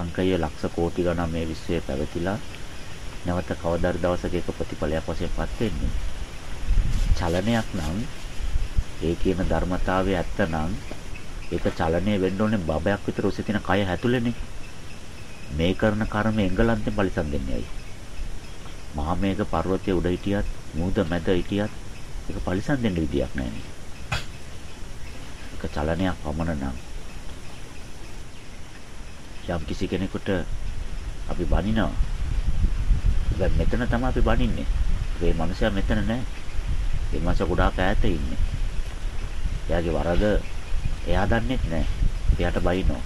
අසංකේය ලක්ෂ කෝටි ගණන් මේ විශ්වයේ පැවතිලා නැවත කවදාද දවසක එක ප්‍රතිඵලයක් වශයෙන්පත් වෙන්නේ. චලනයක් නම් ඒ කියන ධර්මතාවය ඇත්ත නම් ඒක චලනය වෙන්න ඕනේ බබයක් විතර උසේ තියෙන කය හැතුලේනේ. මේ කරන කර්ම එංගලන්තෙන් පරිසම් දෙන්නේ ඇයි? මහා මේක පර්වතයේ උඩ හිටියත් මූද මැද හිටියත් ඒක පරිසම් දෙන්න විදියක් නැහැ ඒක චලනයක් පමණ නම් යම් කිසි කෙනෙකුට අපි බනිනවා. දැන් මෙතන තමයි අපි බනින්නේ. මේ මනුස්සයා මෙතන නැහැ. මේ මනුස්සයා ගොඩාක් ඈත ඉන්නේ. එයාගේ වරද එයා දන්නෙත් නැහැ. එයාට බයිනවා.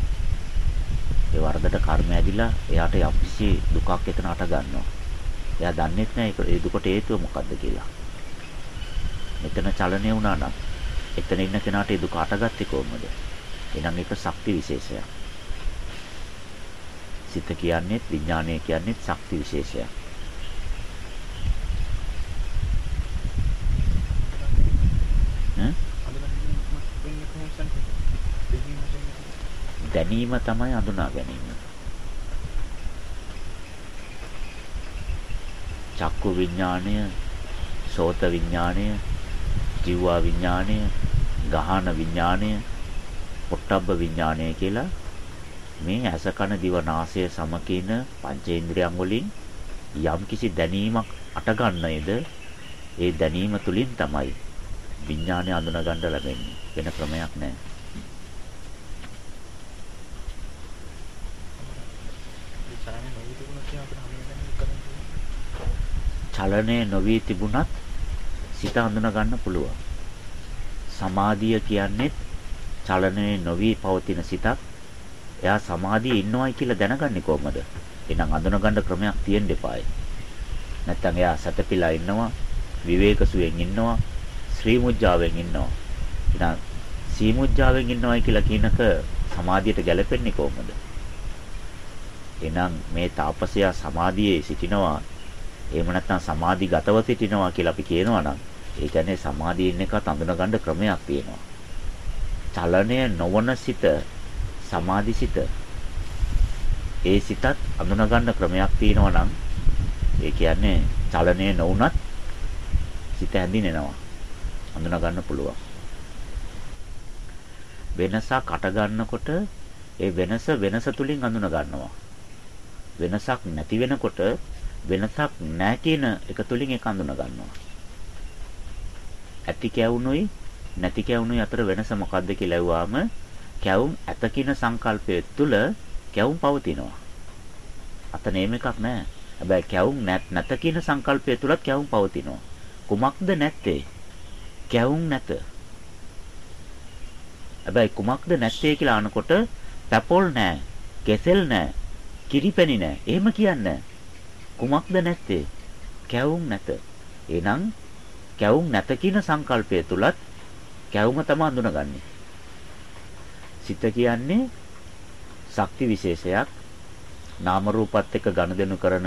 ඒ වරදට කර්ම ඇදිලා එයාට යම්කිසි දුකක් එතන අට ගන්නවා. එයා දන්නෙත් නැහැ ඒ දුකට හේතුව මොකද්ද කියලා. මෙතන චලනය වුණා නම් එතන ඉන්න කෙනාට ඒ දුක අටගත්තේ කොහොමද? එහෙනම් ඒක ශක්ති විශේෂයක්. සිත කියන්නේ විඥානය කියන්නේ ශක්ති විශේෂයක්. දැනීම තමයි අඳුනා ගැනීම. චක්කු විඥාණය, සෝත විඥාණය, ජීවා විඥාණය, ගහන විඥාණය, පොට්ටබ්බ විඥාණය කියලා මේ ඇස කන දිව නාසය සමකින පංචේන්ද්‍රයන් වලින් යම්කිසි දැනීමක් අට ගන්නේද ඒ දැනීම තුලින් තමයි විඥානය අඳුන ගන්න ලැබෙන්නේ. වෙන ක්‍රමයක් නැහැ. චලනය නොවී තිබුණත් සිත අඳුන ගන්න පුළුවන්. සමාධිය කියන්නේ චලනයේ නොවී පවතින සිතක් එයා සමාධියේ ඉන්නවයි කියලා දැනගන්නේ කොහොමද? එහෙනම් අඳුනගන්න ක්‍රමයක් තියෙන්න එපායි. නැත්තම් එයා සතපිලා ඉන්නවා, විවේකසුවෙන් ඉන්නවා, ශ්‍රී මුජ්ජාවෙන් ඉන්නවා. එහෙනම් සී මුජ්ජාවෙන් ඉන්නවයි කියලා කියනක සමාධියට ගැලපෙන්නේ කොහොමද? එහෙනම් මේ තාපසයා සමාධියේ සිටිනවා එහෙම නැත්නම් සමාධි ගතව සිටිනවා කියලා අපි කියනවා නම් ඒ කියන්නේ සමාධියෙන් එකත් අඳුනගන්න ක්‍රමයක් තියෙනවා. චලනය නොවන සිත සමාධිසිත ඒ සිතත් අඳුන ගන්න ක්‍රමයක් තියෙනවා නම් ඒ කියන්නේ චලනය නොවුනත් සිත හැඳිනෙනවා. අඳුන ගන්න පුළුවන්. වෙනසක් අට ගන්නකොට ඒ වෙනස වෙනස තුලින් අඳුන ගන්නවා වෙනසක් නැති වෙනකොට වෙනසක් නැහැ කියන එක තුලින් ඒක අඳුන ගන්නවා ඇති කැවුනුයි නැති කැවුනුයි අතර වෙනස මොකද්ද කියලා ඇහුවාම කැවුම් ඇත කියන සංකල්පය තුළ කැවුම් පවතිනවා. අතන එහෙම එකක් නැහැ. හැබැයි කැවුම් නැත කියන සංකල්පය තුලත් කැවුම් පවතිනවා. කුමක්ද නැත්තේ? කැවුම් නැත. හැබැයි කුමක්ද නැත්තේ කියලා අහනකොට පැපොල් නැහැ, කෙසෙල් නැහැ, කිරිපැණි නැහැ. එහෙම කියන්නේ කුමක්ද නැත්තේ? කැවුම් නැත. එහෙනම් කැවුම් නැත කියන සංකල්පය තුලත් කැවුම තමයි අඳුනගන්නේ. සිත කියන්නේ ශක්ති විශේෂයක්. නාම රූපත් එක්ක ගනුදෙනු කරන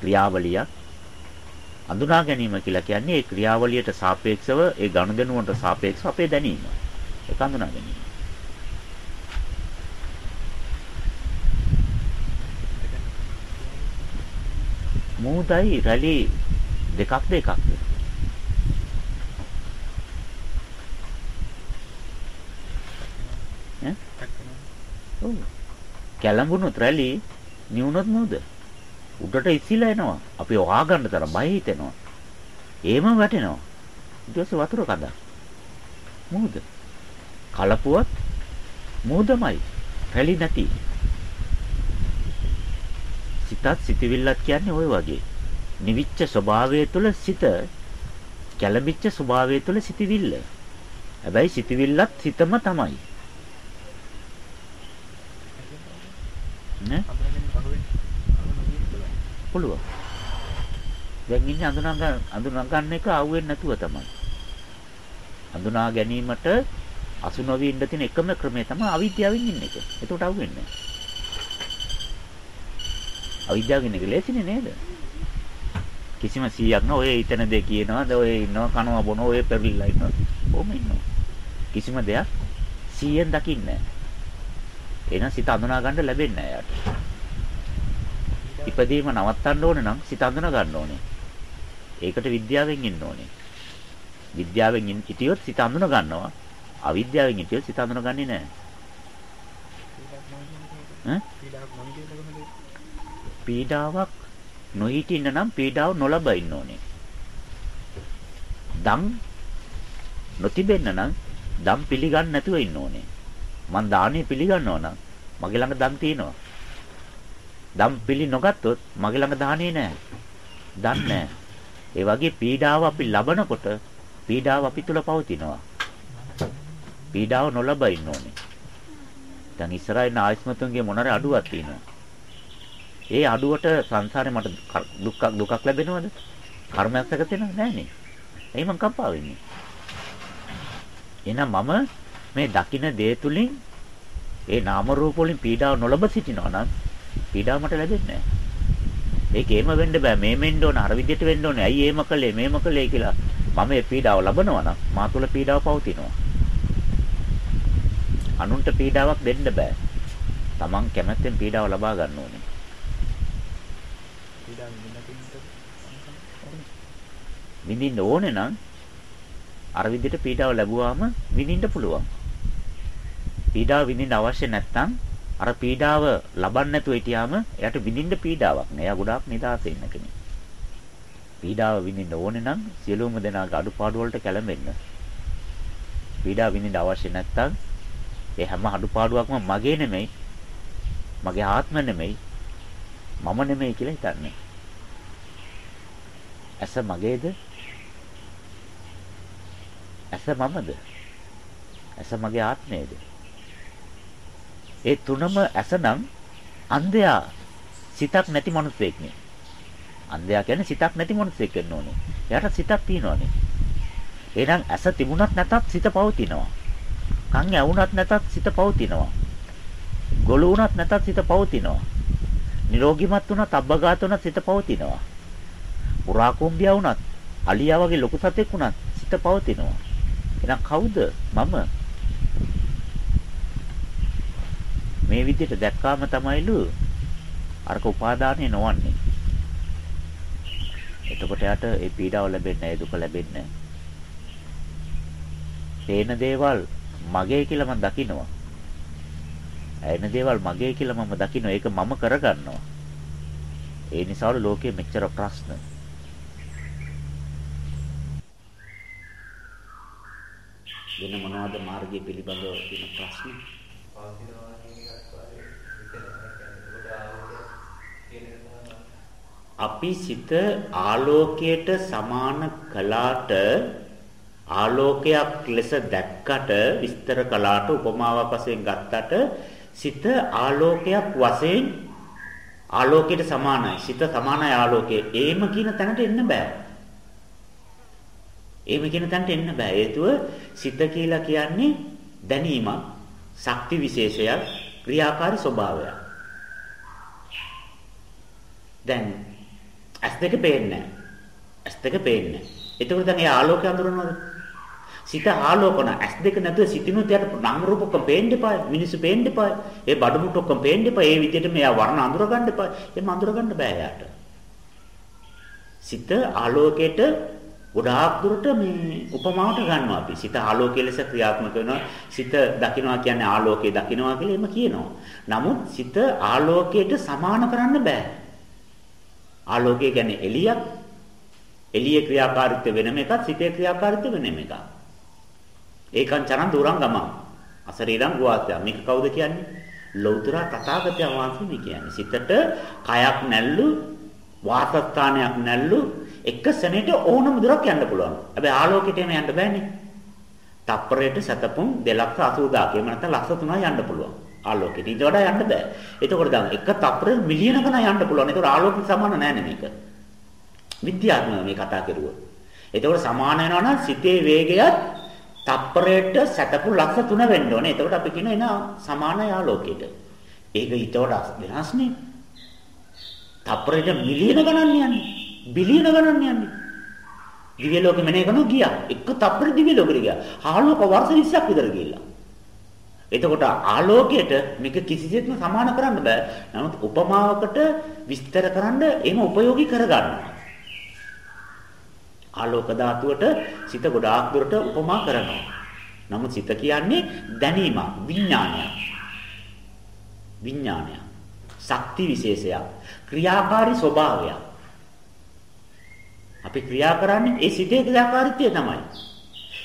ක්‍රියාවලියක්. අඳුනා ගැනීම කියලා කියන්නේ ඒ ක්‍රියාවලියට සාපේක්ෂව ඒ ගනුදෙනුවට සාපේක්ෂව අපේ දැනීම. ඒක අඳුනා ගැනීම. මූදයි රැලි දෙකක්ද එකක්ද ඔව්. කැළඹුණොත් රැලි නිවුනොත් නෝද? උඩට ඉසිලා එනවා. අපි වහා ගන්න තරම් බය හිතෙනවා. ඒම වැටෙනවා. ඊට පස්සේ වතුර කඳක්. මොහොද? කලපුවත් මොහොදමයි. රැලි නැති. සිතත් සිතවිල්ලත් කියන්නේ ওই වගේ. නිවිච්ච ස්වභාවය තුළ සිත කැළඹිච්ච ස්වභාවය තුළ සිතවිල්ල. හැබැයි සිතවිල්ලත් සිතම තමයි. නේ? පුළුවන්. දැන් ඉන්නේ අඳුනා ගන්න අඳුනා ගන්න එක ආවෙන්නේ නැතුව තමයි. අඳුනා ගැනීමට අසු නොවි ඉන්න තියෙන එකම ක්‍රමය තමයි අවිද්‍යාවෙන් ඉන්න එක. එතකොට ආවෙන්නේ නැහැ. අවිද්‍යාවෙන් ඉන්න එක ලේසිනේ නේද? කිසිම 100ක් නෝ ඔය ඊතන දෙ කියනවාද ඔය ඉන්නවා කනවා බොනවා ඔය පෙරලිලා ඉන්නවා. කොහොම ඉන්නවා. කිසිම දෙයක් 100ෙන් දකින්නේ නැහැ. එහෙනම් සිත අඳුනා ගන්න ලැබෙන්නේ නැහැ යාට. ඉපදීම නවත්තන්න ඕනේ නම් සිත අඳුනා ගන්න ඕනේ. ඒකට විද්‍යාවෙන් ඉන්න ඕනේ. විද්‍යාවෙන් හිටියොත් සිත අඳුනා ගන්නවා. අවිද්‍යාවෙන් හිටියොත් සිත අඳුනා ගන්නේ නැහැ. පීඩාවක් නොහිටින්න නම් පීඩාව නොලබ ඉන්න ඕනේ. දම් නොතිබෙන්න නම් දම් පිළිගන්න නැතුව ඉන්න ඕනේ. මං දානේ පිළිගන්නවා නම් මගේ ළඟ දම් තියෙනවා. දම් පිළි නොගත්තොත් මගේ ළඟ දානේ නැහැ. දන්නේ නැහැ. ඒ වගේ පීඩාව අපි ලබනකොට පීඩාව අපි තුල පවතිනවා. පීඩාව නොලබ ඉන්න ඕනේ. දැන් ඉස්සරහින් ආයස්මතුන්ගේ මොනරේ අඩුවක් තියෙනවා. ඒ අඩුවට සංසාරේ මට දුක්ක් දුකක් ලැබෙනවද? කර්මයක් සැකසෙනවද නැහනේ. එයි මං කම්පා වෙන්නේ. එහෙනම් මම මේ දකින්න දේ තුලින් ඒ නාම රූප වලින් පීඩාව නොලබ සිටිනවා නම් පීඩාව මට ලැබෙන්නේ නැහැ. ඒකේම වෙන්න බෑ. මේ මෙන්න ඕන අර විදිහට වෙන්න ඕනේ. ඇයි ඒම කළේ මේම කළේ කියලා මම මේ පීඩාව ලබනවා නම් මා තුළ පීඩාව පවතිනවා. අනුන්ට පීඩාවක් දෙන්න බෑ. Taman කැමැත්තෙන් පීඩාව ලබා ගන්න ඕනේ. විඳින්න ඕනේ නම් අර විදිහට පීඩාව ලැබුවාම විඳින්න පුළුවන්. පීඩාව විඳින්න අවශ්‍ය නැත්නම් අර පීඩාව ලබන්න නැතුව හිටියාම එයාට විඳින්න පීඩාවක් නෑ. එයා ගොඩාක් නිදාසේ ඉන්න කෙනෙක්. පීඩාව විඳින්න ඕනේ නම් සියලුම දෙනාගේ අඩුපාඩු වලට කැළඹෙන්න. පීඩාව විඳින්න අවශ්‍ය නැත්නම් ඒ හැම අඩුපාඩුවක්ම මගේ නෙමෙයි. මගේ ආත්ම නෙමෙයි. මම නෙමෙයි කියලා හිතන්නේ. ඇස මගේද? ඇස මමද? ඇස මගේ ආත්මයේද? ඒ තුනම ඇසනම් අන්ධයා සිතක් නැති මනුස්සයෙක් නේ. අන්ධයා කියන්නේ සිතක් නැති මනුස්සයෙක් වෙන්න ඕනේ. එයාට සිතක් තියෙනවානේ. එහෙනම් ඇස තිබුණත් නැතත් සිත පවතිනවා. කන් ඇවුනත් නැතත් සිත පවතිනවා. ගොළු වුණත් නැතත් සිත පවතිනවා. නිරෝගිමත් වුණත් අබ්බගාත වුණත් සිත පවතිනවා. පුරා කුම්බියා වුණත් අලියා වගේ ලොකු සතෙක් වුණත් සිත පවතිනවා. එහෙනම් කවුද මම? මේ විදිහට දැක්කාම තමයිලු අරක උපාදානය නොවන්නේ. එතකොට යාට ඒ පීඩාව ලැබෙන්නේ නැහැ, දුක ලැබෙන්නේ නැහැ. පේන දේවල් මගේ කියලා මම දකිනවා. ඇයෙන දේවල් මගේ කියලා මම දකිනවා. ඒක මම කරගන්නවා. ඒ නිසාලු ලෝකයේ මෙච්චර ප්‍රශ්න. වෙන මොනවද මාර්ගය පිළිබඳව තියෙන ප්‍රශ්න? අපි සිත ආලෝකයට සමාන කළාට ආලෝකයක් ලෙස දැක්කට විස්තර කළාට උපමාවක් වශයෙන් ගත්තට සිත ආලෝකයක් වශයෙන් ආලෝකයට සමානයි. සිත සමානයි ආලෝකයේ. ඒම කියන තැනට එන්න බෑ. ඒම කියන තැනට එන්න බෑ. හේතුව සිත කියලා කියන්නේ දැනීමක්, ශක්ති විශේෂයක්, ක්‍රියාකාරී ස්වභාවයක්. දැන් ඇස් දෙක පේන්නේ නැහැ. ඇස් දෙක පේන්නේ නැහැ. එතකොට දැන් ඒ ආලෝකය අඳුරනවද? සිත ආලෝකන ඇස් දෙක නැතුව සිටිනුත් යට නම් රූප ඔක්කොම පේන්න එපා මිනිස්සු පේන්න එපා. ඒ බඩමුට්ට ඔක්කොම පේන්න එපා. ඒ විදිහට මෙයා වර්ණ අඳුර ගන්න එපා. එහෙම අඳුර ගන්න බෑ යාට. සිත ආලෝකයට ගොඩාක් දුරට මේ උපමාවට ගන්නවා අපි. සිත ආලෝකයේ ලෙස ක්‍රියාත්මක වෙනවා. සිත දකින්නවා කියන්නේ ආලෝකයේ දකින්නවා කියලා එහෙම කියනවා. නමුත් සිත ආලෝකයට සමාන කරන්න බෑ. ආලෝකය කියන්නේ එළියක් එළියේ ක්‍රියාකාරීත්වය වෙනම එකක් සිතේ ක්‍රියාකාරීත්වය වෙනම එකක් ඒකං චරන් දුරං ගමං. අසරීරං ගුවාත්‍ය. මේක කවුද කියන්නේ? ලෞතර තථාගතයන් වහන්සේ මේ කියන්නේ. සිතට කයක් නැල්ලු වාසස්ථානයක් නැල්ලු එක සෙනෙට ඕනම දුරක් යන්න පුළුවන්. හැබැයි ආලෝකයට එම යන්න බෑනේ. තප්පරයට සතපුම් 280 එහෙම නැත්නම් ලක්ෂ 3ක් යන්න පුළුවන්. ආලෝකයට ඊට වඩා යන්න බෑ. එතකොට දැන් එක තප්පරෙ මිලියන ගණන් යන්න පුළුවන්. ඒතකොට ආලෝකයට සමාන නෑනේ මේක. විද්‍යාත්මක මේ කතා කරුවා. එතකොට සමාන වෙනවා නම් සිතේ වේගයත් තප්පරයට සැතපු ලක්ෂ 3 වෙන්න ඕනේ. එතකොට අපි කියන එන සමාන යාලෝකයට. ඒක ඊට වඩා වෙනස්නේ. තප්පරයට මිලියන ගණන් යන්නේ. බිලියන ගණන් යන්නේ. දිව්‍ය ලෝකෙ මෙනේ කරනවා ගියා. එක තප්පර දිව්‍ය ලෝකෙට ගියා. ආලෝක වර්ෂ 20ක් විතර ගිහිල්ලා. එතකොට ආලෝකයට මේක කිසිසේත්ම සමාන කරන්න බෑ. නමුත් උපමාවකට විස්තර කරන්න එහෙම ප්‍රයෝගී කරගන්නවා. ආලෝක ධාතුවට සිත ගොඩාක් දුරට උපමා කරනවා. නමුත් සිත කියන්නේ දැනීම, විඥානය. විඥානය. ශක්ති විශේෂයක්, ක්‍රියාකාරී ස්වභාවයක්. අපි ක්‍රියා කරන්නේ ඒ සිතේ ක්‍රියාකාරීත්වය තමයි.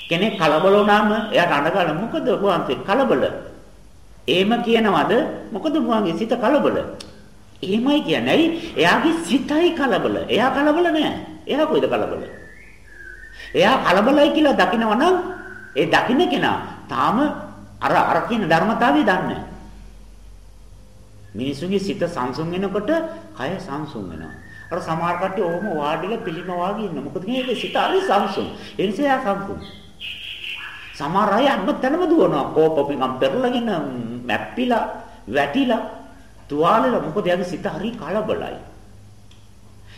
කෙනෙක් කලබල වුණාම එයාට අඬගන්න මොකද වහන්සේ කලබල? එහෙම කියනවද? මොකද වහන්සේ සිත කලබල? එහෙමයි කියන්නේ. ඇයි? එයාගේ සිතයි කලබල. එයා කලබල නෑ. එයා කොයිද කලබල? එයා කලබලයි කියලා දකිනවා නම් ඒ දකින්න කෙනා තාම අර අර කියන ධර්මතාවය දන්නේ මිනිසුන්ගේ සිත සංසුන් වෙනකොට කය සංසුන් වෙනවා. අර සමහර කට්ටිය ඕම වාඩිලා පිළිම වාගේ ඉන්න. මොකද මේ සිත හරි සංසුන්. ඒ නිසා එයා සංසුන්. සමහර අය අම්මතනම දුවනවා. කෝපපින්නම් පෙරලගෙන මැප්පිලා වැටිලා තුවාලෙල මොකද එයාගේ සිත හරි කලබලයි.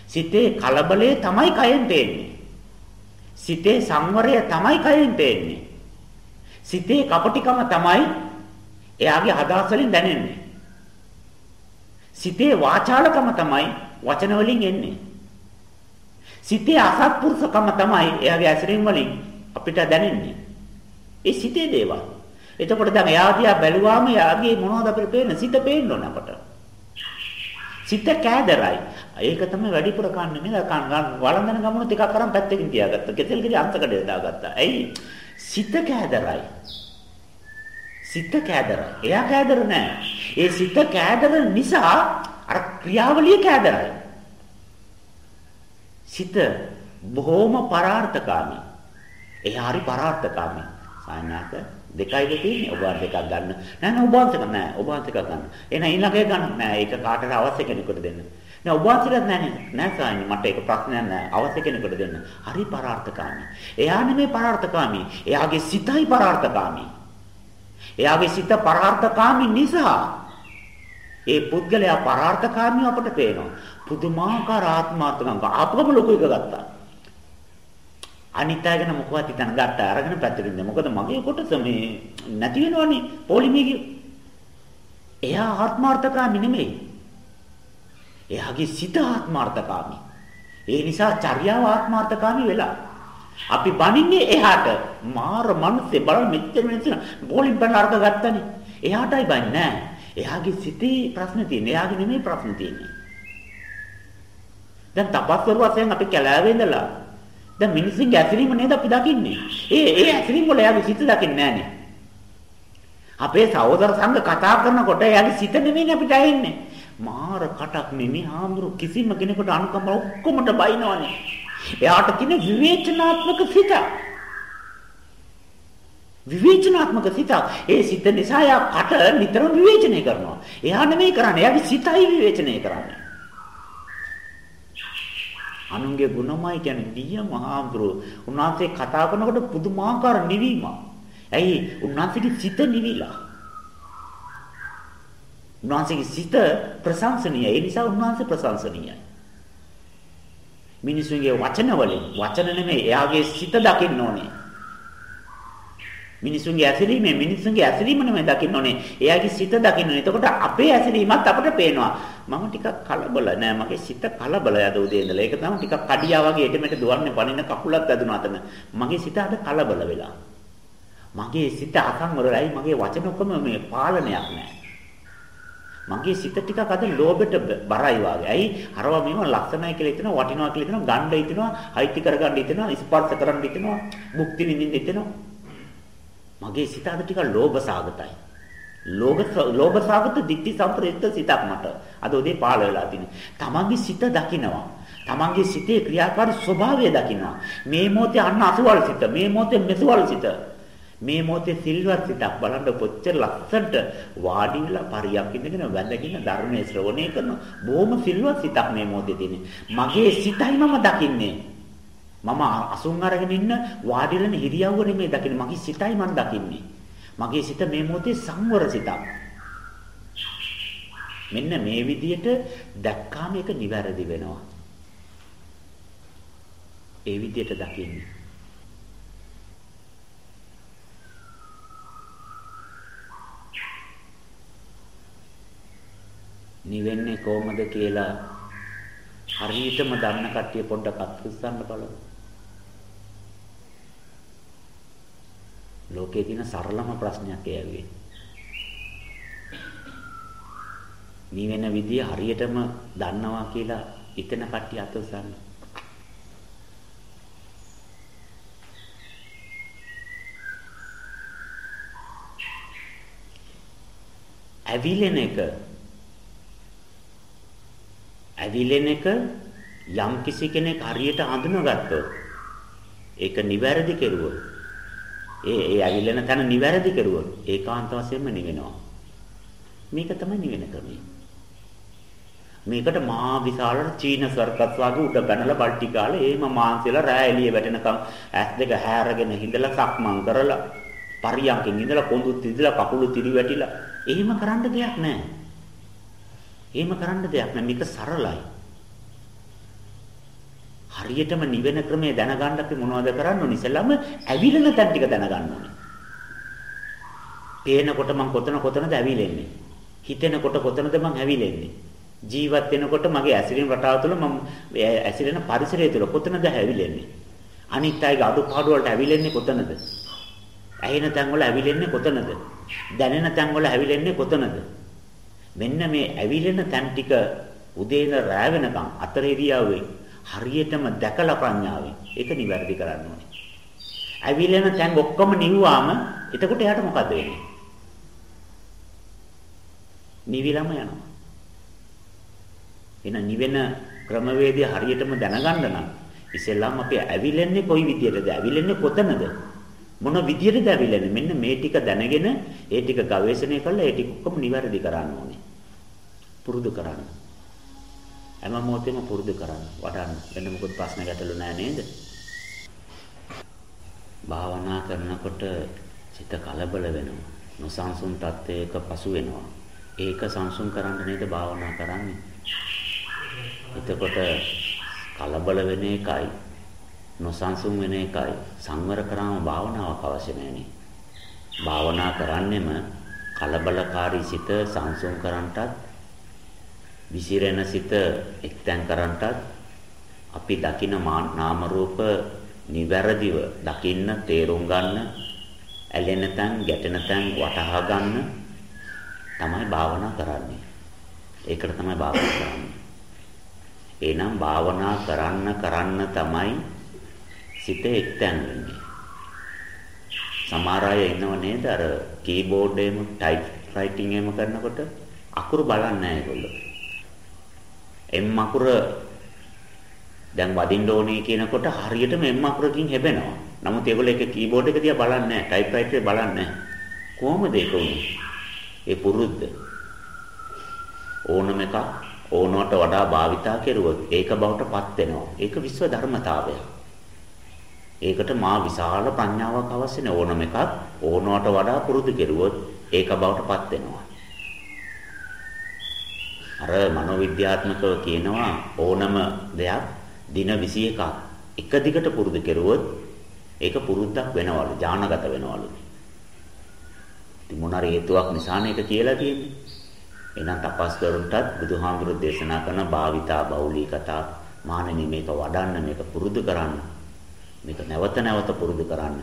සිතේ කලබලේ තමයි කයෙන් පේන්නේ. සිතේ සංවරය තමයි කයෙන් පේන්නේ. සිතේ කපටිකම තමයි එයාගේ අදහස් වලින් දැනෙන්නේ. සිතේ වාචාලකම තමයි වචන වලින් එන්නේ. සිතේ අසත්පුරුෂකම තමයි එයාගේ ඇසිරීම වලින් අපිට දැනෙන්නේ. ඒ සිතේ දේවල්. එතකොට දැන් එයා දිහා බැලුවාම එයාගේ මොනවද අපිට පේන්නේ? සිත පේන්න ඕන අපට. සිත කෑදරයි. ඒක තමයි වැඩිපුර කන්නේ නේද? කන් වළඳන ගමන ටිකක් අරන් පැත්තකින් තියාගත්තා. කෙතෙල් කිරි අන්තකඩේ දාගත්තා. ඇයි? සිත කෑදරයි. සිත කෑදරයි. එයා කෑදර නෑ. ඒ සිත කෑදර නිසා අර ක්‍රියාවලිය කෑදරයි. සිත බොහොම පරාර්ථකාමී. එයා හරි පරාර්ථකාමී. සායනාක දෙකයිද තියෙන්නේ? ඔබ දෙකක් ගන්න. නෑ නෑ ඔබ දෙකක් නෑ. ඔබ දෙකක් ගන්න. එහෙනම් ඊළඟ එක ගන්න. නෑ ඒක කාටද අවශ්‍ය කෙනෙකුට දෙන්න. නෑ ඔබ දෙකක් නෑ නෑ සායනි මට ඒක ප්‍රශ්නයක් නෑ. අවශ්‍ය කෙනෙකුට දෙන්න. හරි පරාර්ථකාමී. එයා නෙමෙයි පරාර්ථකාමී. එයාගේ සිතයි පරාර්ථකාමී. එයාගේ සිත පරාර්ථකාමී නිසා ඒ පුද්ගලයා පරාර්ථකාමී අපට පේනවා. පුදුමාකාර ආත්මාර්ථකම්. ආපකම ලොකු එක ගත්තා. අනිත්‍ය ගැන මොකවත් හිතන ගත්ත අරගෙන පැත්තට ඉන්නේ. මොකද මගේ කොටස මේ නැති වෙනවනේ පොලිමේ එයා ආත්මార్థකාමී නෙමෙයි. එයාගේ සිත ආත්මార్థකාමී. ඒ නිසා චර්යාව ආත්මార్థකාමී වෙලා අපි බනින්නේ එහාට මාර මනසේ බලන්න මෙච්චර මෙතන බෝලින් බන අර්ථ ගත්තනේ. එහාටයි බන්නේ එයාගේ සිතේ ප්‍රශ්න තියෙන. එයාගේ නෙමෙයි ප්‍රශ්න තියෙන්නේ. දැන් තපස්වරු වශයෙන් අපි කැලෑවේ ඉඳලා දැන් මිනිස්සුන්ගේ ඇසිරීම නේද අපි දකින්නේ. ඒ ඒ ඇසිරීම වල එයාගේ සිත දකින්නේ නැහනේ. අපේ සහෝදර සංඝ කතා කරනකොට එයාගේ සිත නෙමෙයි අපිට ඇහෙන්නේ. මාර කටක් නෙමෙයි හාමුදුරු කිසිම කෙනෙකුට අනුකම්ප ඔක්කොමට බයිනවනේ. එයාට තියෙන විවේචනාත්මක සිත. විවේචනාත්මක සිත. ඒ සිත නිසා එයා කට නිතරම විවේචනය කරනවා. එයා නෙමෙයි කරන්නේ. එයාගේ සිතයි විවේචනය කරන්නේ. අනුන්ගේ ගුණමයි කියන්නේ දිය මහාඳුරු. උන්වහන්සේ කතා කරනකොට පුදුමාකාර නිවීමක්. ඇයි? උන්වහන්සේගේ සිත නිවිලා. උන්වහන්සේගේ සිත ප්‍රශංසනීයයි. ඒ නිසා උන්වහන්සේ ප්‍රශංසනීයයි. මිනිසුන්ගේ වචන වලින් වචන නෙමෙයි එයාගේ සිත දකින්න ඕනේ. මිනිසුන්ගේ ඇසිරීමේ මිනිසුන්ගේ ඇසිරීම නෙමෙයි දකින්න ඕනේ. එයාගේ සිත දකින්න ඕනේ. එතකොට අපේ ඇසිරීමත් අපට පේනවා. මම ටිකක් කලබල නෑ. මගේ සිත කලබල යද උදේ ඉඳලා. ඒක තමයි ටිකක් කඩියා වගේ එටෙමෙට දුවන්නේ පනින කකුලක් ඇදුනා අතන. මගේ සිත අද කලබල වෙලා. මගේ සිත අසංවරයි. මගේ වචන ඔක්කොම මේ පාලනයක් නෑ. මගේ සිත ටිකක් අද ලෝභෙට බරයි වාගේ. ඇයි? අරවා මේව ලස්සනයි කියලා හිතනවා, වටිනවා කියලා හිතනවා, ගන්න හිතනවා, අයිති කරගන්න හිතනවා, ස්පර්ශ කරන්න හිතනවා, භුක්ති විඳින්න හිතනවා. මගේ සිත අද ටිකක් ලෝභ සාගතයි. ලෝභ ලෝභ සාගත ditthi සම්ප්‍රේත සිතක් මට. අද උදේ පාළ වෙලා තිනේ. තමන්ගේ සිත දකිනවා. තමන්ගේ සිතේ ක්‍රියාකාරී ස්වභාවය දකිනවා. මේ මොහොතේ අන්න අසුවල් සිත, මේ මොහොතේ මෙසුවල් සිත. මේ මොහොතේ සිල්වත් සිතක් බලන්න කොච්චර ලස්සනට වාඩි වෙලා පරියක් ඉඳගෙන වැඳගෙන ධර්මයේ ශ්‍රවණය කරන බොහොම සිල්වත් සිතක් මේ මොහොතේ තියෙන්නේ. මගේ සිතයි මම දකින්නේ. මම අසුන් අරගෙන ඉන්න වාඩිලන හිරියව්ව නෙමෙයි දකින්නේ. මගේ සිතයි මම දකින්නේ. මගේ සිත මේ මොහොතේ සංවර සිතක්. මෙන්න මේ විදියට දැක්කාම ඒක නිවැරදි වෙනවා. ඒ විදියට දකින්නේ. නිවෙන්නේ කොහොමද කියලා හරියටම දන්න කට්ටිය පොඩ්ඩක් අත්විස්සන්න බලන්න ලෝකයේ තියෙන සරලම ප්‍රශ්නයක් ඒ නිවෙන විදිය හරියටම දන්නවා කියලා ඉතන කට්ටිය අත්විස්සන්න. ඇවිලෙන එක ඇවිලෙන එක යම් කිසි කෙනෙක් හරියට හඳුනාගත්තොත් ඒක නිවැරදි කෙරුවොත් ඒ ඒ ඇවිලෙන තැන නිවැරදි කෙරුවොත් ඒකාන්ත වශයෙන්ම නිවෙනවා. මේක තමයි නිවෙන ක්‍රමය. මේකට මහා විශාල චීන සර්කස් වගේ උඩ පැනලා බල්ටි කාලේ එහෙම මාන්සිලා රෑ එළිය වැටෙනකම් ඇස් දෙක හැරගෙන හිඳලා සක්මන් කරලා පරියන්කෙන් ඉඳලා කොඳුත් ඉඳලා කකුළු තිරි වැටිලා. එහෙම කරන්න දෙයක් නැහැ. එහෙම කරන්න දෙයක් නෑ මේක සරලයි. හරියටම නිවෙන ක්‍රමය දැනගන්න අපි මොනවද කරන්න ඕනේ? ඉස්සෙල්ලාම ඇවිලෙන තැන් ටික දැනගන්න ඕනේ. පේනකොට මං කොතන කොතනද ඇවිලෙන්නේ? හිතෙනකොට කොතනද මං ඇවිලෙන්නේ? ජීවත් වෙනකොට මගේ ඇසිරෙන රටාව තුළ මම ඇසිරෙන පරිසරය තුළ කොතනද ඇවිලෙන්නේ? අනිත් අයගේ අඩුපාඩු වලට ඇවිලෙන්නේ කොතනද? ඇහෙන තැන් වල ඇවිලෙන්නේ කොතනද? දැනෙන තැන් වල ඇවිලෙන්නේ කොතනද? මෙන්න මේ ඇවිලෙන තැන් ටික උදේන රෑ වෙනකම් අතරීරියාවේ හරියටම දැකලා ප්‍රඥාවෙන් ඒක නිවැරදි කරන්න ඕනේ. ඇවිලෙන තැන් ඔක්කොම නිව්වාම එතකොට එයාට මොකද වෙන්නේ? නිවිලම යනවා. එන නිවෙන ක්‍රමවේදය හරියටම දැනගන්න නම් ඉස්සෙල්ලාම අපි ඇවිලෙන්නේ කොයි විදියටද? ඇවිලෙන්නේ කොතනද? මොන විදියටද ඇවිලෙන්නේ? මෙන්න මේ ටික දැනගෙන ඒ ටික ගවේෂණය කරලා ඒ ටික ඔක්කොම නිවැරදි කරන්න ඕනේ. පුරුදු කරන්න. හැම මොහොතෙම පුරුදු කරන්න. වඩන්න. වෙන මොකද ප්‍රශ්න ගැටලු නැහැ නේද? භාවනා කරනකොට සිත කලබල වෙනවා. නොසන්සුන් තත්වයක පසු වෙනවා. ඒක සංසුන් කරන්න නේද භාවනා කරන්නේ. එතකොට කලබල වෙන එකයි නොසන්සුන් වෙන එකයි සංවර කරාම භාවනාවක් අවශ්‍ය නැහැනේ. භාවනා කරන්නෙම කලබලකාරී සිත සංසුන් කරන්නටත් විසිරෙන සිත එක්තැන් කරන්නටත් අපි දකින නාම රූප නිවැරදිව දකින්න තේරුම් ගන්න ඇලෙන තැන් ගැටෙන තැන් වටහා ගන්න තමයි භාවනා කරන්නේ. ඒකට තමයි භාවනා කරන්නේ. එහෙනම් භාවනා කරන්න කරන්න තමයි සිත එක්තැන් වෙන්නේ. සමහර අය ඉන්නව නේද අර කීබෝඩ් එකේම ටයිප් රයිටින් එකම කරනකොට අකුරු බලන්නේ නැහැ ඒගොල්ලෝ. එම් අකුර දැන් වදින්න ඕනේ කියනකොට හරියටම එම් අකුරකින් හැබෙනවා. නමුත් ඒගොල්ලෝ ඒක කීබෝඩ් එක දිහා බලන්නේ නැහැ. ටයිප්‍රයිටරේ බලන්නේ නැහැ. කොහොමද ඒක උනේ? ඒ පුරුද්ද. ඕනම එකක් ඕනවට වඩා භාවිතා කෙරුවොත් ඒක බවටපත් වෙනවා. ඒක විශ්ව ධර්මතාවය. ඒකට මා විශාල ප්‍රඥාවක් අවශ්‍ය නැහැ. ඕනම එකක් ඕනවට වඩා පුරුදු කෙරුවොත් ඒක බවටපත් වෙනවා. අර මනෝවිද්‍යාත්මකව කියනවා ඕනම දෙයක් දින 21ක් එක දිගට පුරුදු කෙරුවොත් ඒක පුරුද්දක් වෙනවලු ඥානගත වෙනවලු. ඉතින් මොන හේතුවක් නිසානේ ඒක කියලා තියෙන්නේ. එහෙනම් තපස්කරුන්ටත් බුදුහාමුදුරු දේශනා කරන භාවිතා බෞලී කතා මානෙනි මේක වඩන්න මේක පුරුදු කරන්න. මේක නැවත නැවත පුරුදු කරන්න.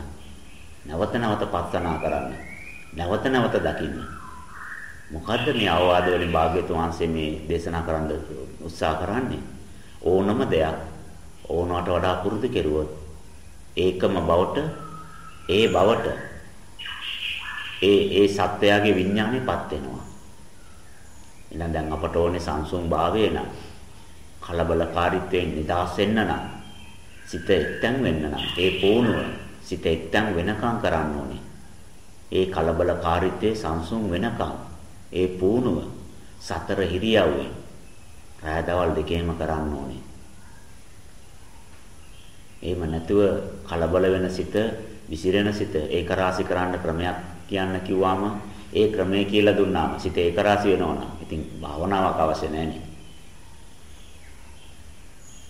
නැවත නැවත පස්සනා කරන්න. නැවත නැවත දකින්න. මොකද්ද මේ අවවාද වලින් භාග්‍යතුන් වහන්සේ මේ දේශනා කරන්න උත්සාහ කරන්නේ? ඕනම දෙයක් ඕනවට වඩා පුරුදු කෙරුවොත් ඒකම බවට ඒ බවට ඒ ඒ සත්‍යයගේ විඥානයපත් වෙනවා. එහෙනම් දැන් අපට ඕනේ සංසුන් භාවය නම් කලබලකාරීත්වයෙන් නිදහස් වෙන්න නම් සිත එක්තැන් වෙන්න නම් ඒ පෝනුව සිත එක්තැන් වෙනකම් කරන්න ඕනේ. ඒ කලබලකාරීත්වයේ සංසුන් වෙනකම් ඒ පුණුව සතර හිරියව්වෙන් රාදවල් දෙකේම කරන්න ඕනේ. එහෙම නැතුව කලබල වෙන සිත, විසිරෙන සිත ඒක රාශි කරන්න ක්‍රමයක් කියන්න කිව්වම ඒ ක්‍රමය කියලා දුන්නාම සිත ඒක රාශි වෙනවා ඉතින් භාවනාවක් අවශ්‍ය නැහැ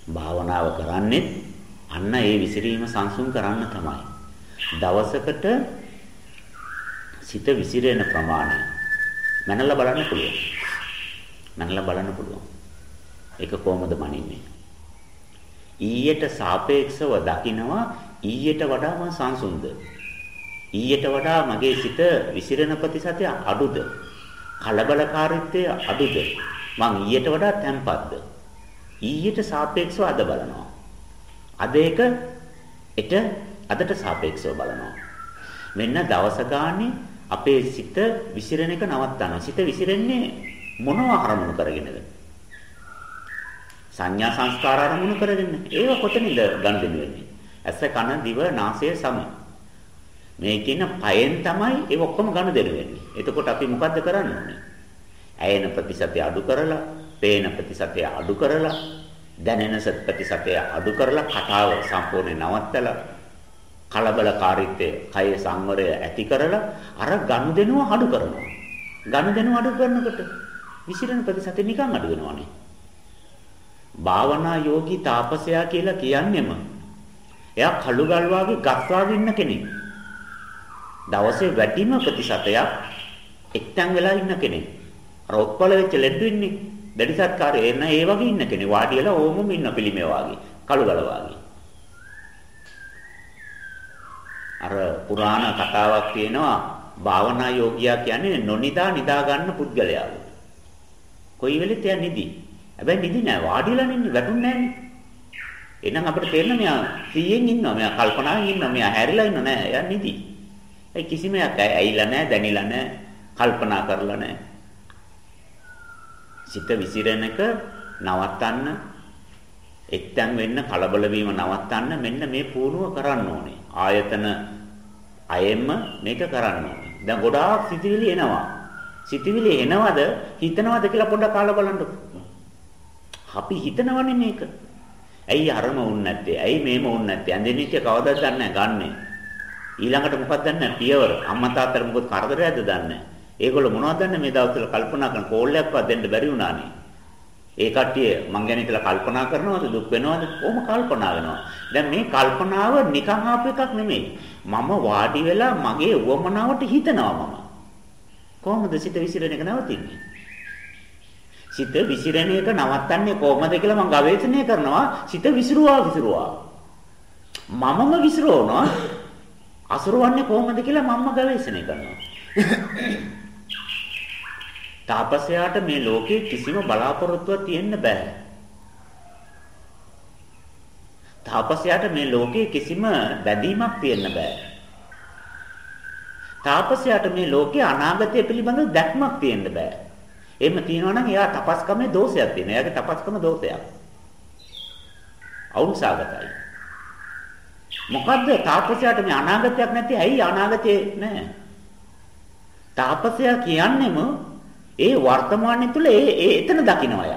භාවනාව කරන්නේ අන්න ඒ විසිරීම සංසුන් කරන්න තමයි. දවසකට සිත විසිරෙන ප්‍රමාණය මනලා බලන්න පුළුවන්. මනලා බලන්න පුළුවන්. ඒක කොහොමද මනින්නේ? ඊයට සාපේක්ෂව දකිනවා ඊයට වඩා මම සංසුන්ද? ඊයට වඩා මගේ සිත විසිරෙන ප්‍රතිශතය අඩුද? කලබලකාරීත්වය අඩුද? මං ඊයට වඩා තැම්පත්ද? ඊයට සාපේක්ෂව අද බලනවා. අද එක එට අදට සාපේක්ෂව බලනවා. මෙන්න දවස ගානේ අපේ සිත විසිරෙන එක නවත්තනවා. සිත විසිරෙන්නේ මොනවා අරමුණු කරගෙනද? සංඥා සංස්කාර අරමුණු කරගෙන. ඒව කොතනින්ද ගන්න වෙන්නේ? ඇස කන දිව නාසය සම. මේ කියන පයෙන් තමයි ඒ ඔක්කොම ගන්න දෙන්න වෙන්නේ. එතකොට අපි මොකද්ද කරන්න ඕනේ? ඇයෙන ප්‍රතිශතය අඩු කරලා, පේන ප්‍රතිශතය අඩු කරලා, දැනෙන ප්‍රතිශතය අඩු කරලා කතාව සම්පූර්ණයෙන් නවත්තලා කලබලකාරීත්වය, කය සංවරය ඇති කරලා අර ගනුදෙනුව අඩු කරනවා. ගනුදෙනුව අඩු කරනකොට විසිරෙන ප්‍රතිශතය නිකන් අඩු වෙනවානේ. භාවනා යෝගී තාපසයා කියලා කියන්නේම එයා කළු ගල් වාගේ ගස් වාගේ ඉන්න කෙනෙක්. දවසේ වැඩිම ප්‍රතිශතයක් එක්තැන් වෙලා ඉන්න කෙනෙක්. අර ඔත්පල වෙච්ච ලෙඩු ඉන්නේ. දැඩි සත්කාරය එන ඒ වගේ ඉන්න කෙනෙක්. වාඩි වෙලා ඕමම ඉන්න පිළිමේ වාගේ. කළු ගල වාගේ. අර පුරාණ කතාවක් තියෙනවා භාවනා යෝගියා කියන්නේ නොනිදා නිදා ගන්න පුද්ගලයා. කොයි වෙලෙත් එයා නිදි. හැබැයි නිදි නෑ වාඩිලා ඉන්නේ වැටුන්නේ නෑනේ. එහෙනම් අපිට තේරෙන මෙයා 100න් ඉන්නවා. මෙයා කල්පනාවෙන් ඉන්නවා. මෙයා හැරිලා ඉන්නව නෑ. එයා නිදි. ඒ කිසිම එකක් ඇයිලා නෑ, දැනිලා නෑ, කල්පනා කරලා නෑ. සිත විසිරෙනක නවත්තන්න එක්තැන් වෙන්න කලබල වීම නවත්තන්න මෙන්න මේ පුහුණුව කරන්න ඕනේ. ආයතන අයෙන්ම මේක කරන්න ඕනේ. දැන් ගොඩාක් සිතිවිලි එනවා. සිතිවිලි එනවද හිතනවද කියලා පොඩ්ඩක් කාලා බලන්නකො. අපි හිතනවනේ මේක. ඇයි අරම වුන් නැත්තේ? ඇයි මේම වුන් නැත්තේ? ඇඳෙන්නේ කවදාද දන්නේ ගන්නෙ. ඊළඟට මොකක්ද දන්නේ පියවර. අම්මා තාත්තට මොකද කරදරයක්ද දන්නේ ඒගොල්ලෝ මොනවද දන්නේ මේ දවස්වල කල්පනා කරන කෝල් එකක්වත් දෙන්න බැරි වුණානේ. ඒ කට්ටිය මං ගැන කියලා කල්පනා කරනවද දුක් වෙනවද? කොහොම කල්පනා වෙනවා. දැන් මේ කල්පනාව නිකන් ආපු එකක් නෙමෙයි. මම වාඩි වෙලා මගේ උවමනාවට හිතනවා මම. කොහොමද සිත විසිරෙන එක නවතින්නේ? සිත විසිරෙන එක නවත්තන්නේ කොහොමද කියලා මම ගවේෂණය කරනවා. සිත විසිරුවා විසිරුවා. මමම විසිරවනවා. අසුරවන්නේ කොහොමද කියලා මම ගවේෂණය කරනවා. තාපසයාට මේ ලෝකේ කිසිම බලාපොරොත්තුවක් තියෙන්න බෑ. තාපසයාට මේ ලෝකේ කිසිම බැඳීමක් තියෙන්න බෑ. තාපසයාට මේ ලෝකේ අනාගතය පිළිබඳ දැක්මක් තියෙන්න බෑ. එහෙම තියනවා නම් එයා තපස්කමේ දෝෂයක් තියෙනවා. එයාගේ තපස්කම දෝෂයක්. අවුල්සාගතයි. මොකද්ද තාපසයාට මේ අනාගතයක් නැති ඇයි අනාගතේ නැහැ? තාපසයා කියන්නේම ඒ වර්තමානයේ තුල ඒ ඒ එතන දකින්නවය.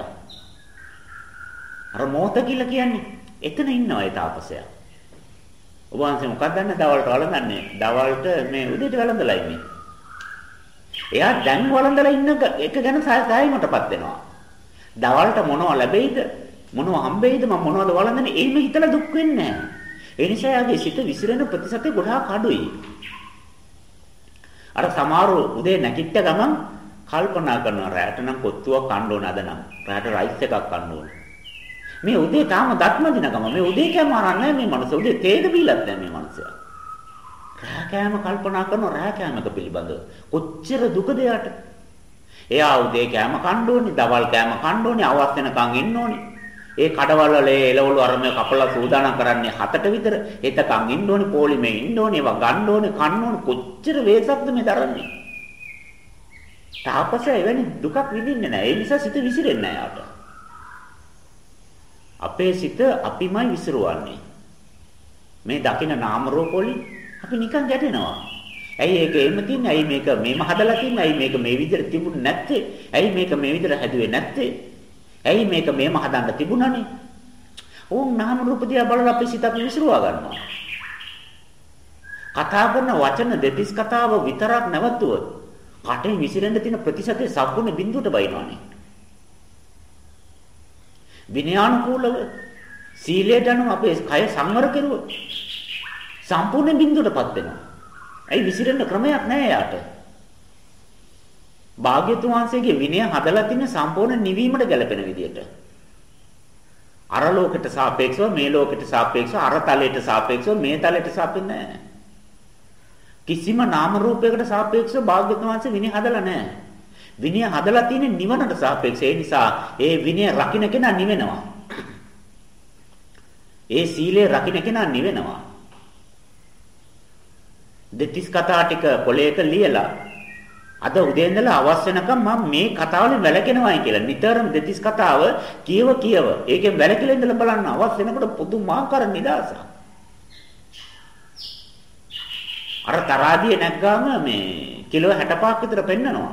අර මොහත කියලා කියන්නේ එතන ඉන්නවා ඒ තාපසයා. ඔබ වහන්සේ මොකක්ද දන්නේ දවල්ට වළඳන්නේ? දවල්ට මේ උදේට වළඳලා ඉන්නේ. එයා දැන් වළඳලා ඉන්න එක ගැන සායමටපත් වෙනවා. දවල්ට මොනව ලැබෙයිද? මොනව හම්බෙයිද? මම මොනවද වළඳන්නේ? එහෙම හිතලා දුක් වෙන්නේ නැහැ. ඒ නිසා යාගේ සිත විසිරෙන ප්‍රතිශතය ගොඩාක් අඩුයි. අර සමහරු උදේ නැගිට ගමන් කල්පනා කරනවා රැට නම් කොත්තුවක් කන්න ඕන අද නම්. රැට රයිස් එකක් කන්න ඕන. මේ උදේ තාම දත්ම දින ගම මේ උදේ කෑම අරන්නේ මේ මනුස්ස උදේ තේද බීලත් නැහැ මේ මනුස්සයා. රෑ කෑම කල්පනා කරන රෑ කෑමක පිළිබඳව කොච්චර දුකද යාට. එයා උදේ කෑම කන්න ඕනේ, දවල් කෑම කන්න ඕනේ, අවස් වෙනකන් ඉන්න ඕනේ. ඒ කඩවල වල එළවලු අරම කපලා සූදානම් කරන්නේ හතට විතර. එතකන් ඉන්න ඕනේ, පොලිමේ ඉන්න ඕනේ, ඒවා ගන්න ඕනේ, කන්න ඕනේ. කොච්චර වේසක්ද මේ දරන්නේ. තාපසය එවැනි දුකක් විඳින්නේ නැහැ. ඒ නිසා සිත විසිරෙන්නේ නැහැ යාට. අපේ සිත අපිමයි විසිරුවන්නේ. මේ දකින නාම රූප වලින් අපි නිකන් ගැටෙනවා. ඇයි ඒක එහෙම තියන්නේ? ඇයි මේක මේම හදලා තියන්නේ? ඇයි මේක මේ විදිහට තිබුණ නැත්තේ? ඇයි මේක මේ විදිහට හැදුවේ නැත්තේ? ඇයි මේක මේම හදන්න තිබුණනේ? ඕන් නාම රූප දිහා බලලා අපි සිත අපි විසිරුවා ගන්නවා. කතා කරන වචන දෙතිස් කතාව විතරක් නැවතුවොත් කටේ විසිරෙන්න තියෙන ප්‍රතිශතය සම්පූර්ණ බිඳුවට බයිනවනේ. විනයානුකූලව සීලයට අනුව අපේ කය සංවර කෙරුවොත් සම්පූර්ණ බිඳුවටපත් වෙනවා. ඇයි විසිරෙන්න ක්‍රමයක් නැහැ යාට. භාග්‍යතුන් වහන්සේගේ විනය හදලා තියෙන සම්පූර්ණ නිවීමට ගැලපෙන විදියට. අර ලෝකෙට සාපේක්ෂව මේ ලෝකෙට සාපේක්ෂව අර තලයට සාපේක්ෂව මේ තලයට සාපේක්ෂ නැහැ. කිසිම නාම රූපයකට සාපේක්ෂව භාග්‍යතුන් වහන්සේ විනය හදලා නැහැ. විනය හදලා තියෙන්නේ නිවනට සාපේක්ෂව. ඒ නිසා ඒ විනය රකින්න කෙනා නිවෙනවා. ඒ සීලය රකින්න කෙනා නිවෙනවා. දෙතිස් කතා ටික පොලේක ලියලා අද උදේ ඉඳලා අවස් වෙනකම් මම මේ කතාවලින් වැළකෙනවායි කියලා නිතරම දෙතිස් කතාව කියව කියව ඒකෙන් වැළකීලා ඉඳලා බලන්න අවස් වෙනකොට පුදුමාකාර නිදාසක් අර තරාදිය නැග්ගාම මේ කිලෝ 65ක් විතර පෙන්නනවා.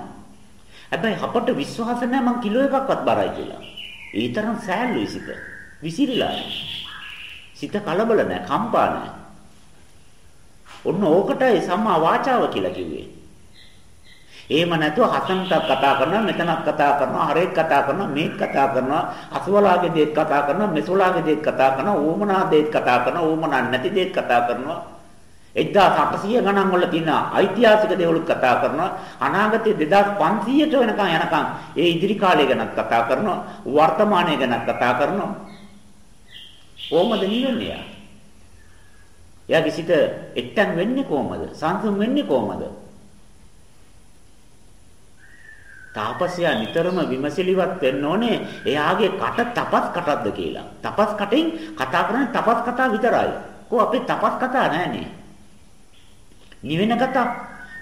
හැබැයි අපට විශ්වාස නැහැ මං කිලෝ එකක්වත් බරයි කියලා. ඒ තරම් සෑල්ලුයි සිත. විසිරිලා සිත කලබල නැහැ කම්පා නැහැ. ඔන්න ඕකටයි සම්මා වාචාව කියලා කිව්වේ. එහෙම නැතුව හසන්ට කතා කරනවා මෙතනක් කතා කරනවා හරේක් කතා කරනවා මේක කතා කරනවා අසවලාගේ දේත් කතා කරනවා මෙසොලාගේ දේත් කතා කරනවා ඌමනා දේත් කතා කරනවා ඌමනා නැති දේත් කතා කරනවා. 1800 ගණන් වල තියෙන ඓතිහාසික දේවල් කතා කරනවා අනාගතයේ 2500ට වෙනකන් යනකම් ඒ ඉදිරි කාලය ගැන කතා කරනවා වර්තමානය ගැන කතා කරනවා කොහොමද නිවෙන්නේ යා? එයාගේ සිත එක්තන් වෙන්නේ කොහොමද? සංසම් වෙන්නේ කොහොමද? තාපසයා නිතරම විමසිලිවත් වෙන්න ඕනේ එයාගේ කට තපස් කටක්ද කියලා. තපස් කටින් කතා කරන්නේ තපස් කතා විතරයි. කො අපේ තපස් කතා නෑනේ. නිවෙන කතා,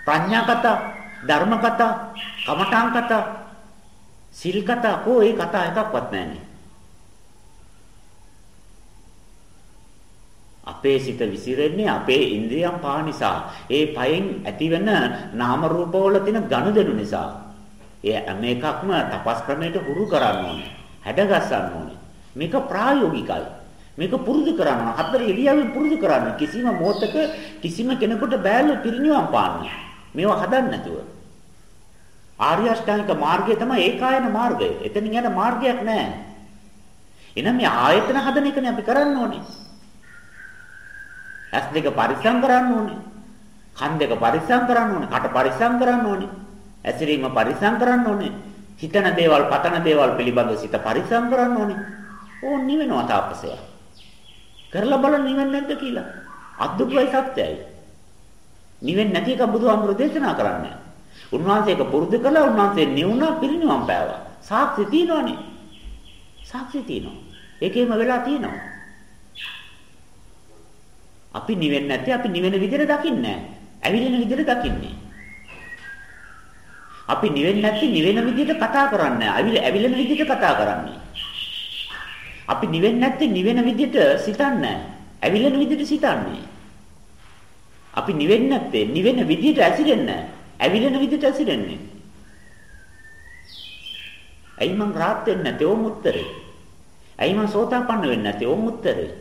ප්‍රඥා කතා, ධර්ම කතා, කමඨාන් කතා, සිල් කතා කො ඒ කතා එකක්වත් නෑනේ. අපේ සිත විසිරෙන්නේ අපේ ඉන්ද්‍රියම් පහ නිසා. ඒ පයෙන් ඇතිවෙන නාම රූපවල තියෙන ගනුදෙනු නිසා. ඒ හැම එකක්ම තපස් ක්‍රමයට හුරු කරන්න ඕනේ. හැඩගස්සන්න ඕනේ. මේක ප්‍රායෝගිකයි. මේක පුරුදු කරන්න හතර ඉරියව්වෙන් පුරුදු කරන්න කිසිම මොහතක කිසිම කෙනෙකුට බෑලු පිරිනිවන් පාන්න. මේවා හදන්න නැතුව. ආර්ය අෂ්ටාංගික මාර්ගය තමයි ඒකායන මාර්ගය. එතනින් යන මාර්ගයක් නැහැ. එහෙනම් මේ ආයතන හදන එකනේ අපි කරන්න ඕනේ. ඇස් දෙක පරිස්සම් කරන්න ඕනේ. කන් දෙක පරිස්සම් කරන්න ඕනේ. කට පරිස්සම් කරන්න ඕනේ. ඇසිරීම පරිසම් කරන්න ඕනේ. හිතන දේවල්, පතන දේවල් පිළිබඳව සිත පරිසම් කරන්න ඕනේ. ඕන් නිවෙනවා තාපසය. කරලා බලන්න නිවෙන්නේ නැද්ද කියලා. අද්දුටුවයි සත්‍යයි. නිවෙන්නේ නැති එක බුදුහාමුදුරු දේශනා කරන්නේ. උන්වහන්සේ ඒක පුරුදු කළා උන්වහන්සේ නිවුණා පිරිනිවන් පෑවා. සාක්ෂි තියෙනවනේ. සාක්ෂි තියෙනවා. ඒකේම වෙලා තියෙනවා. අපි නිවෙන්නේ නැති අපි නිවෙන විදිහට දකින්නේ නැහැ. ඇවිලෙන විදිහට දකින්නේ. අපි නිවෙන්නේ නැති නිවෙන විදිහට කතා කරන්නේ නැහැ. ඇවිලෙන විදිහට කතා කරන්නේ. අපි නිවෙන්නේ නැති නිවෙන විදිහට සිතන්නේ නැහැ. ඇවිලෙන විදිහට සිතන්නේ. අපි නිවෙන්නේ නැත්තේ නිවෙන විදිහට ඇසිරෙන්නේ නැහැ. ඇවිලෙන විදිහට ඇසිරෙන්නේ. ඇයි මං රාත් වෙන්නේ නැත්තේ ඕම උත්තරේ? ඇයි මං සෝතාපන්න වෙන්නේ නැත්තේ ඕම උත්තරේ?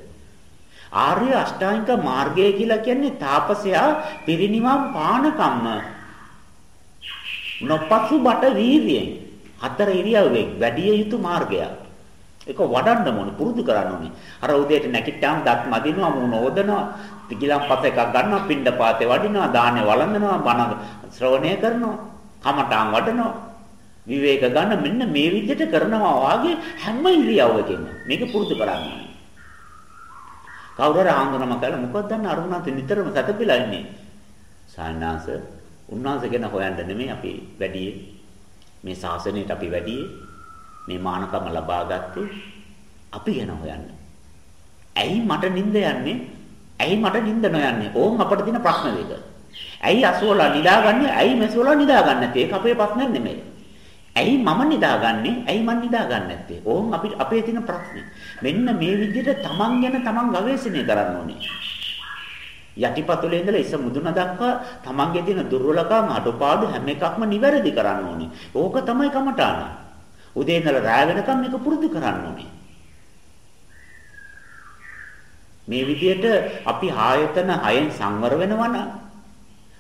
ආර්ය අෂ්ටාංගික මාර්ගය කියලා කියන්නේ තාපසයා පිරිනිවන් පාන කම්ම නොපසු බට වීර්යයෙන් හතර ඉරියව්වෙන් වැඩි යුතු මාර්ගයක්. ඒක වඩන්න ඕනේ පුරුදු කරන්න ඕනේ. අර උදේට නැගිට්ටාම දත් මදිනවා මූණ ඕදනවා, පිගිලම්පත එකක් ගන්නවා, පින්ඩ පාතේ වඩිනවා, දානේ වළඳනවා, බණ ශ්‍රවණය කරනවා, කමඨාන් වඩනවා. විවේක ගන්න මෙන්න මේ විදිහට කරනවා වාගේ හැම ඉරියව්වකින්ම මේක පුරුදු කරන්න ඕනේ. කවුරු හරි ආන්දරම කළා මොකක්ද දන්න අරුණාත නිතරම සැතපීලා ඉන්නේ. සායනාංශ උන්වහන්සේ ගැන හොයන්න නෙමෙයි අපි වැඩියේ මේ ශාසනයට අපි වැඩියේ මේ මානකම ලබා ගත්තේ අපි ගැන හොයන්න. ඇයි මට නිින්ද යන්නේ? ඇයි මට නිින්ද නොයන්නේ? ඕන් අපිට තියෙන ප්‍රශ්න දෙක. ඇයි අසෝලා නිදාගන්නේ? ඇයි මෙසෝලා නිදාගන්නේ නැත්තේ? ඒක අපේ ප්‍රශ්නයක් නෙමෙයි. ඇයි මම නිදාගන්නේ? ඇයි මන් නිදාගන්නේ නැත්තේ? ඕන් අපිට අපේ තියෙන ප්‍රශ්නේ. මෙන්න මේ විදිහට තමන් ගැන තමන් ගවේෂණය කරන්න ඕනේ. යටිපතුලේ ඉඳලා ඉස මුදුන දක්වා තමන්ගේ තියෙන දුර්වලකම් අඩපාඩු හැම එකක්ම නිවැරදි කරන්න ඕනේ. ඕක තමයි කමඨාන. උදේ ඉඳලා රාය වෙනකම් මේක පුරුදු කරන්න ඕනේ. මේ විදිහට අපි ආයතන හයෙන් සංවර වෙනවා නම්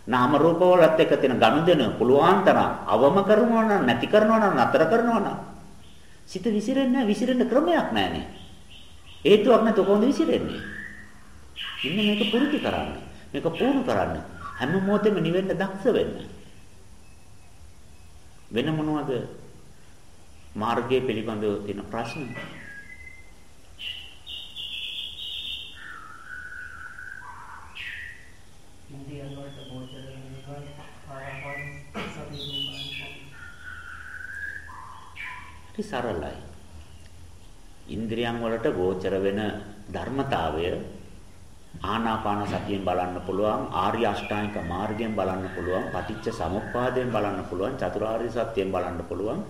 නාම රූප වලත් එක්ක තියෙන ගනුදෙනු පුළුවන් තරම් අවම කරනවා නම් නැති කරනවා නම් නතර කරනවා නම් සිත විසිරෙන්නේ විසිරෙන්න ක්‍රමයක් නැහැනේ. හේතුවක් නැතු කොහොමද විසිරෙන්නේ? ඉන්න මේක පුරුදු කරන්න. මේක පුහුණු කරන්න. හැම මොහොතෙම නිවෙන්න දක්ෂ වෙන්න. වෙන මොනවද මාර්ගයේ පිළිබඳව තියෙන ප්‍රශ්න? ඉන්දියන් වලට ගෝචර වෙනවා ආයහන් සතියෙන් හරි සරලයි. ඉන්ද්‍රියන් වලට ගෝචර වෙන ධර්මතාවය ආනාපාන සතියෙන් බලන්න පුළුවන් ආර්ය අෂ්ටාංගික මාර්ගයෙන් බලන්න පුළුවන් පටිච්ච සමුප්පාදයෙන් බලන්න පුළුවන් චතුරාර්ය සත්‍යයෙන් බලන්න පුළුවන්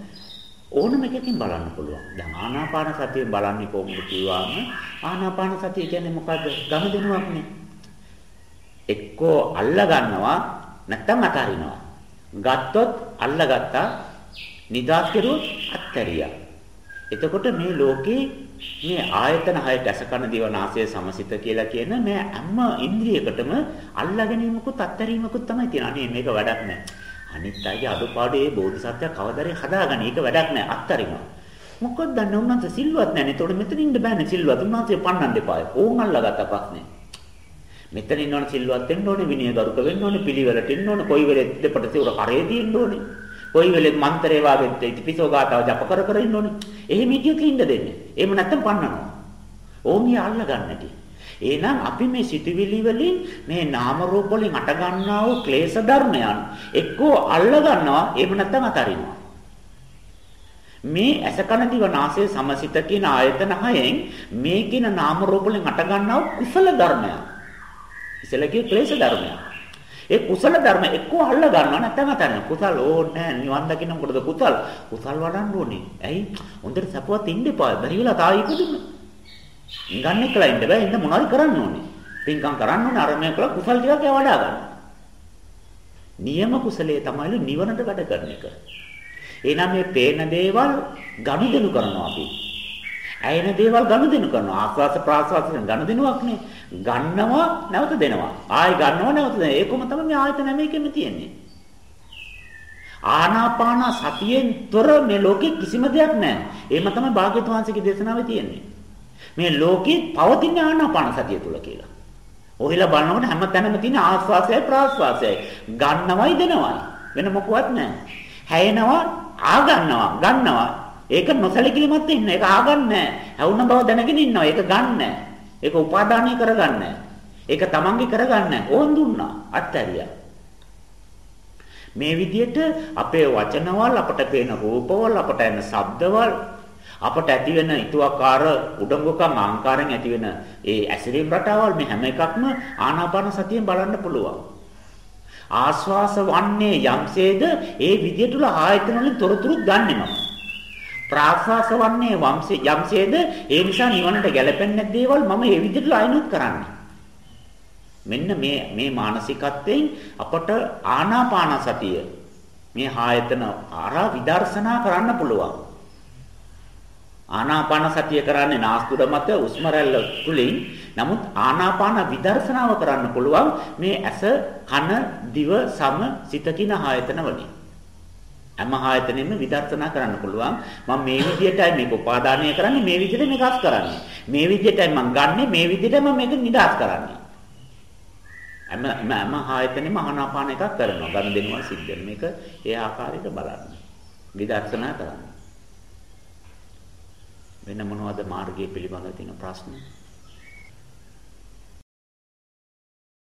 ඕනම එකකින් බලන්න පුළුවන්. දැන් ආනාපාන සතියෙන් බලන්නේ කොහොමද කියවාම ආනාපාන සතිය කියන්නේ මොකද්ද? ගනුදෙනුවක්නේ. එක්කෝ අල්ල ගන්නවා නැත්නම් අතාරිනවා. ගත්තොත් අල්ලගත්තා නිදාස් කෙරුවොත් අත්තරියා. එතකොට මේ ලෝකේ මේ ආයතන හයට ඇස කන දිව නාසය සමසිත කියලා කියන මේ හැම ඉන්ද්‍රියකටම අල්ලා ගැනීමකුත් අත්තරීමකුත් තමයි තියෙන්නේ. අනේ මේක වැඩක් නෑ. අනිත් අයගේ අඩුපාඩු ඒ බෝධිසත්වය කවදාරේ හදාගන්නේ. ඒක වැඩක් නෑ අත්තරිනවා. මොකද දන්නේ උන්වන්සේ සිල්වත් නැනේ. ඒතකොට මෙතන ඉන්න බෑනේ සිල්වත්. උන්වන්සේ පන්නන්න එපායි. ඕන් අල්ලගත්ත ප්‍රශ්නේ. මෙතන ඉන්නවනේ සිල්වත් වෙන්න ඕනේ, විනය ගරුක වෙන්න ඕනේ, පිළිවෙලට ඉන්න ඕනේ, කොයි වෙලෙත් දෙපට සිවුර කරේ තියෙන්න ඕනේ. කොයි වෙලෙත් මන්තරේ වාගෙත් ඉතිපිසෝ ගාතාව ජප කර කර ඉන්න ඕනේ. එහෙම හිටියොත් ඉන්න දෙන්නේ. එහෙම නැත්තම් පන්නනවා. ඕමිය අල්ල ගන්නටි. එහෙනම් අපි මේ සිතුවිලි වලින් මේ නාම රූප වලින් අට ගන්නා වූ ක්ලේශ ධර්මයන් එක්කෝ අල්ල ගන්නවා එහෙම නැත්තම් අතරිනවා. මේ ඇස කන දිව නාසය සමසිත කියන ආයතන හයෙන් මේ කියන නාම රූප වලින් අට ගන්නා වූ කුසල ධර්මයන්. ඉසලකේ ක්ලේශ ධර්මයන්. ඒ කුසල ධර්ම එක්කෝ අල්ල ගන්නවා නැත්නම් අතන්න. කුසල් ඕනේ නැහැ. නිවන් දකින්න මොකටද කුසල්? කුසල් වඩන්න ඕනේ. ඇයි? හොඳට සපුවත් ඉන්න එපා. බැරි වෙලා තායි ඉපදුන්න. ඉංගන්නේ කියලා ඉන්න බෑ. ඉන්න මොනවද කරන්න ඕනේ? පින්කම් කරන්න ඕනේ. අරමය කළා කුසල් ටිකක් වඩා ගන්න. නියම කුසලයේ තමයි නිවනට වැඩ කරන එක. එහෙනම් මේ පේන දේවල් ගනුදෙනු කරනවා අපි. ඇයෙන දේවල් ගනුදෙනු කරනවා. ආස්වාස ප්‍රාස්වාසයෙන් ගනුදෙනුවක් නේ. ගන්නවා නැවත දෙනවා. ආයි ගන්නවා නැවත දෙනවා. ඒකම තමයි මේ ආයතන හැම එකෙම තියෙන්නේ. ආනාපාන සතියෙන් තොර මේ ලෝකේ කිසිම දෙයක් නැහැ. එහෙම තමයි භාග්‍යවතුන් වහන්සේගේ දේශනාවේ තියෙන්නේ. මේ ලෝකේ පවතින ආනාපාන සතිය තුල කියලා. ඔහිලා බලනකොට හැම තැනම තියෙන ආස්වාසයයි ප්‍රාස්වාසයයි. ගන්නවයි දෙනවයි. වෙන මොකවත් නැහැ. හැයෙනවා ආ ගන්නවා ගන්නවා ඒක නොසලකිලිමත් ඉන්න. ඒක ආගන්නේ හැවුන බව දැනගෙන ඉන්නවා. ඒක ගන්න ඒක උපාදානය කරගන්න ඒක තමන්ගේ කරගන්න ඕන් දුන්නා. අත්හැරියා. මේ විදිහට අපේ වචනවල අපට පේන රූපවල අපට එන ශබ්දවල අපට ඇති වෙන ඊතුවකාර උඩඟුකම් ආංකාරයෙන් ඇති වෙන ඒ ඇසිරීම් රටාවල් මේ හැම එකක්ම ආනාපාන සතියෙන් බලන්න පුළුවන්. ආස්වාස වන්නේ යම්සේද ඒ විදියට ආයතන වලින් තොරතුරු ගන්නෙමම. ප්‍රාශ්වාස වන්නේ වම්සේ යම්සේද ඒ නිසා නිවනට ගැලපෙන්නේ දේවල් මම ඒ විදිහට අයිනුත් කරන්නේ. මෙන්න මේ මේ මානසිකත්වයෙන් අපට ආනාපාන සතිය මේ ආයතන ආරා විදර්ශනා කරන්න පුළුවන්. ආනාපාන සතිය කරන්නේ නාස්තුර මත උස්ම රැල්ල තුලින් නමුත් ආනාපාන විදර්ශනාව කරන්න පුළුවන් මේ ඇස කන දිව සම සිත කින ආයතන වලින්. හැම ආයතනෙම විදර්ශනා කරන්න පුළුවන්. මම මේ විදිහටයි මේක උපාදානය කරන්නේ මේ විදිහට මේක අස් කරන්නේ. මේ විදිහටයි මම ගන්නෙ මේ විදිහට මම මේක නිදාස් කරන්නේ. හැම හැම ආයතනෙම ආනාපාන එකක් කරනවා. ගන්න දෙනවා සිද්ධ වෙන මේක ඒ ආකාරයට බලන්න. විදර්ශනා කරන්න. වෙන මොනවද මාර්ගයේ පිළිබඳව තියෙන ප්‍රශ්න?